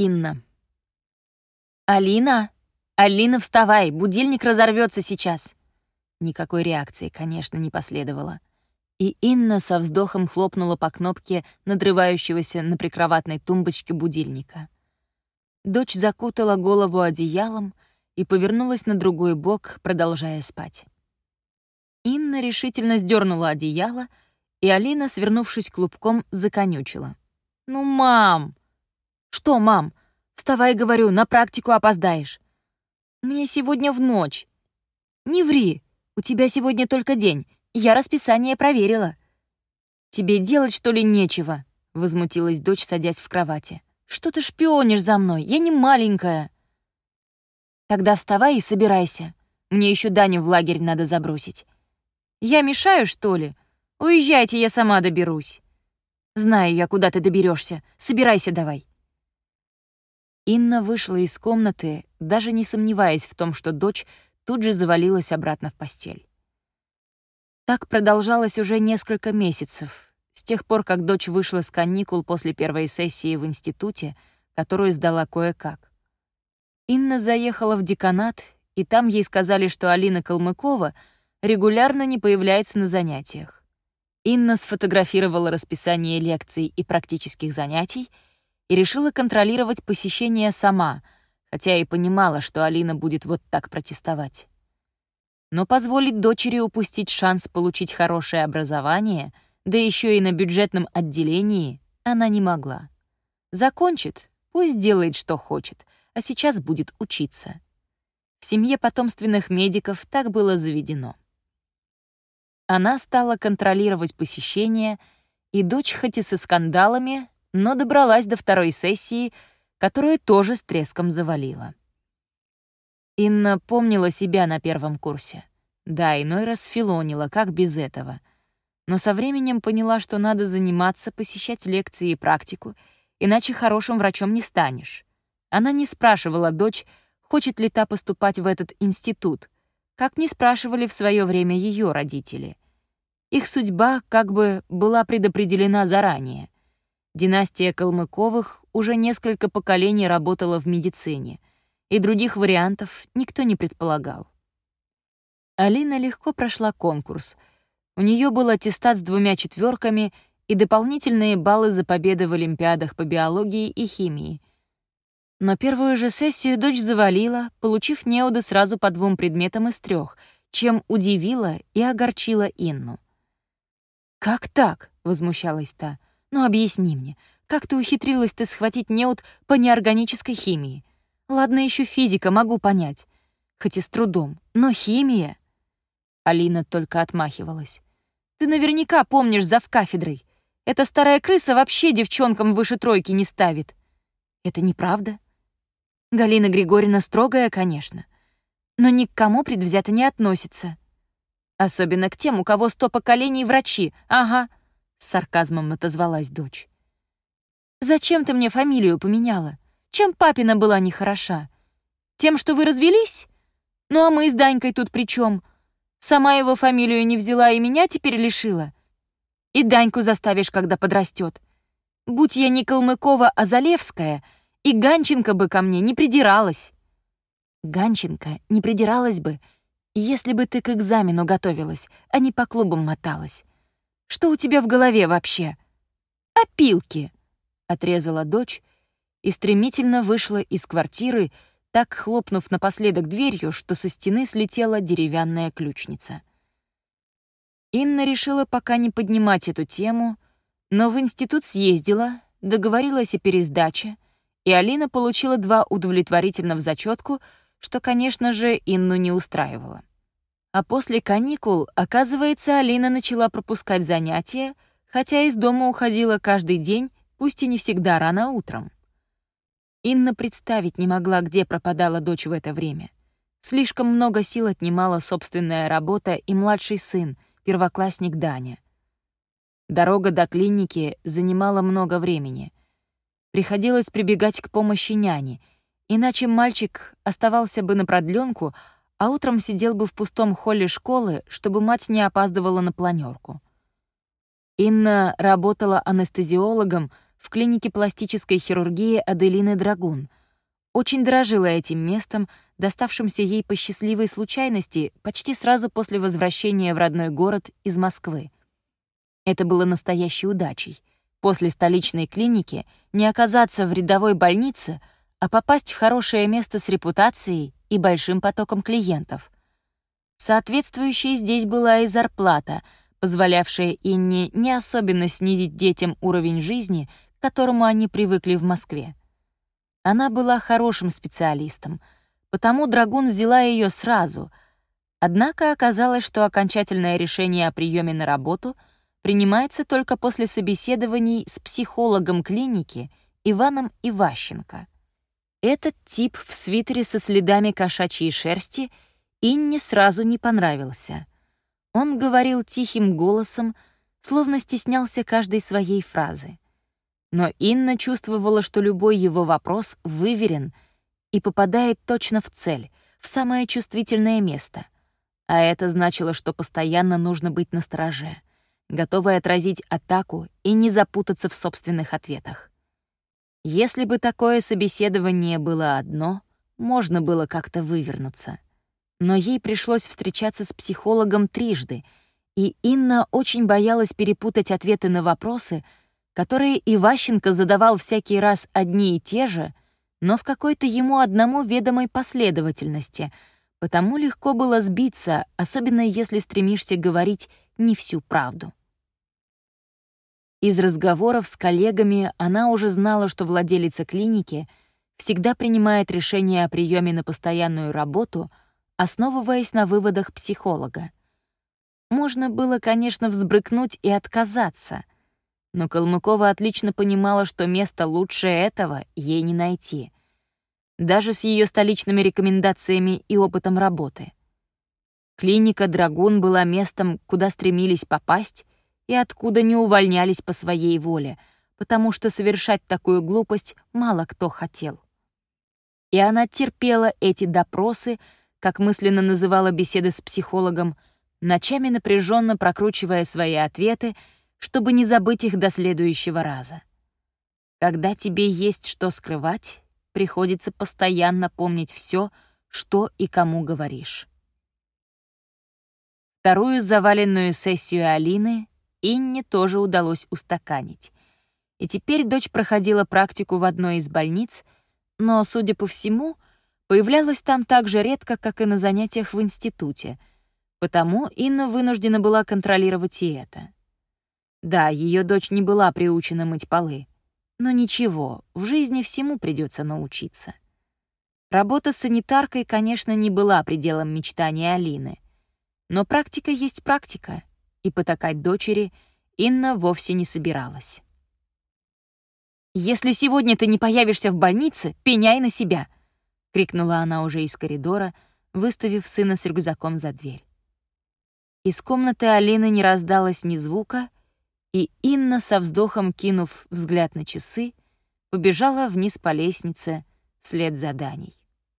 Инна. «Алина! Алина, вставай! Будильник разорвется сейчас!» Никакой реакции, конечно, не последовало. И Инна со вздохом хлопнула по кнопке надрывающегося на прикроватной тумбочке будильника. Дочь закутала голову одеялом и повернулась на другой бок, продолжая спать. Инна решительно сдернула одеяло, и Алина, свернувшись клубком, законючила. «Ну, мам!» «Что, мам? Вставай, говорю, на практику опоздаешь». «Мне сегодня в ночь». «Не ври, у тебя сегодня только день. Я расписание проверила». «Тебе делать, что ли, нечего?» — возмутилась дочь, садясь в кровати. «Что ты шпионишь за мной? Я не маленькая». «Тогда вставай и собирайся. Мне еще Даню в лагерь надо забросить». «Я мешаю, что ли? Уезжайте, я сама доберусь». «Знаю я, куда ты доберешься. Собирайся давай». Инна вышла из комнаты, даже не сомневаясь в том, что дочь тут же завалилась обратно в постель. Так продолжалось уже несколько месяцев, с тех пор, как дочь вышла с каникул после первой сессии в институте, которую сдала кое-как. Инна заехала в деканат, и там ей сказали, что Алина Калмыкова регулярно не появляется на занятиях. Инна сфотографировала расписание лекций и практических занятий — и решила контролировать посещение сама, хотя и понимала, что Алина будет вот так протестовать. Но позволить дочери упустить шанс получить хорошее образование, да еще и на бюджетном отделении, она не могла. Закончит, пусть делает, что хочет, а сейчас будет учиться. В семье потомственных медиков так было заведено. Она стала контролировать посещение, и дочь хоть и со скандалами, но добралась до второй сессии, которую тоже с треском завалила. Инна помнила себя на первом курсе. Да, иной раз филонила, как без этого. Но со временем поняла, что надо заниматься, посещать лекции и практику, иначе хорошим врачом не станешь. Она не спрашивала дочь, хочет ли та поступать в этот институт, как не спрашивали в свое время ее родители. Их судьба как бы была предопределена заранее — Династия Калмыковых уже несколько поколений работала в медицине, и других вариантов никто не предполагал. Алина легко прошла конкурс. У нее был аттестат с двумя четверками и дополнительные баллы за победы в олимпиадах по биологии и химии. Но первую же сессию дочь завалила, получив неуды сразу по двум предметам из трех, чем удивила и огорчила Инну. «Как так?» — возмущалась та. Ну объясни мне, как ты ухитрилась ты схватить неуд по неорганической химии? Ладно, еще физика, могу понять. Хоть и с трудом, но химия... Алина только отмахивалась. Ты наверняка помнишь зав кафедрой. Эта старая крыса вообще девчонкам выше тройки не ставит. Это неправда. Галина Григорьевна строгая, конечно, но ни к кому предвзято не относится. Особенно к тем, у кого сто поколений врачи. Ага, — с сарказмом отозвалась дочь. «Зачем ты мне фамилию поменяла? Чем папина была нехороша? Тем, что вы развелись? Ну а мы с Данькой тут при чем? Сама его фамилию не взяла и меня теперь лишила? И Даньку заставишь, когда подрастет. Будь я не Калмыкова, а Залевская, и Ганченко бы ко мне не придиралась». «Ганченко не придиралась бы, если бы ты к экзамену готовилась, а не по клубам моталась. Что у тебя в голове вообще?» «Опилки!» — отрезала дочь и стремительно вышла из квартиры, так хлопнув напоследок дверью, что со стены слетела деревянная ключница. Инна решила пока не поднимать эту тему, но в институт съездила, договорилась о пересдаче, и Алина получила два удовлетворительно в зачетку, что, конечно же, Инну не устраивало. А после каникул, оказывается, Алина начала пропускать занятия, хотя из дома уходила каждый день, пусть и не всегда рано утром. Инна представить не могла, где пропадала дочь в это время. Слишком много сил отнимала собственная работа и младший сын, первоклассник Даня. Дорога до клиники занимала много времени. Приходилось прибегать к помощи няни, иначе мальчик оставался бы на продленку, а утром сидел бы в пустом холле школы, чтобы мать не опаздывала на планерку. Инна работала анестезиологом в клинике пластической хирургии Аделины Драгун. Очень дорожила этим местом, доставшимся ей по счастливой случайности почти сразу после возвращения в родной город из Москвы. Это было настоящей удачей. После столичной клиники не оказаться в рядовой больнице, а попасть в хорошее место с репутацией и большим потоком клиентов. Соответствующей здесь была и зарплата, позволявшая Инне не особенно снизить детям уровень жизни, к которому они привыкли в Москве. Она была хорошим специалистом, потому Драгун взяла ее сразу. Однако оказалось, что окончательное решение о приеме на работу — принимается только после собеседований с психологом клиники Иваном Иващенко. Этот тип в свитере со следами кошачьей шерсти Инне сразу не понравился. Он говорил тихим голосом, словно стеснялся каждой своей фразы. Но Инна чувствовала, что любой его вопрос выверен и попадает точно в цель, в самое чувствительное место. А это значило, что постоянно нужно быть настороже — готовый отразить атаку и не запутаться в собственных ответах. Если бы такое собеседование было одно, можно было как-то вывернуться. Но ей пришлось встречаться с психологом трижды, и Инна очень боялась перепутать ответы на вопросы, которые Иващенко задавал всякий раз одни и те же, но в какой-то ему одному ведомой последовательности, потому легко было сбиться, особенно если стремишься говорить не всю правду. Из разговоров с коллегами она уже знала, что владелица клиники всегда принимает решение о приеме на постоянную работу, основываясь на выводах психолога. Можно было, конечно, взбрыкнуть и отказаться, но Калмыкова отлично понимала, что место лучше этого ей не найти, даже с ее столичными рекомендациями и опытом работы. Клиника «Драгун» была местом, куда стремились попасть — и откуда не увольнялись по своей воле, потому что совершать такую глупость мало кто хотел. И она терпела эти допросы, как мысленно называла беседы с психологом, ночами напряженно прокручивая свои ответы, чтобы не забыть их до следующего раза. Когда тебе есть что скрывать, приходится постоянно помнить все, что и кому говоришь. Вторую заваленную сессию Алины Инне тоже удалось устаканить. И теперь дочь проходила практику в одной из больниц, но, судя по всему, появлялась там так же редко, как и на занятиях в институте, потому Инна вынуждена была контролировать и это. Да, ее дочь не была приучена мыть полы, но ничего, в жизни всему придется научиться. Работа санитаркой, конечно, не была пределом мечтания Алины, но практика есть практика — и потакать дочери Инна вовсе не собиралась. «Если сегодня ты не появишься в больнице, пеняй на себя!» — крикнула она уже из коридора, выставив сына с рюкзаком за дверь. Из комнаты Алины не раздалось ни звука, и Инна, со вздохом кинув взгляд на часы, побежала вниз по лестнице вслед за Даней.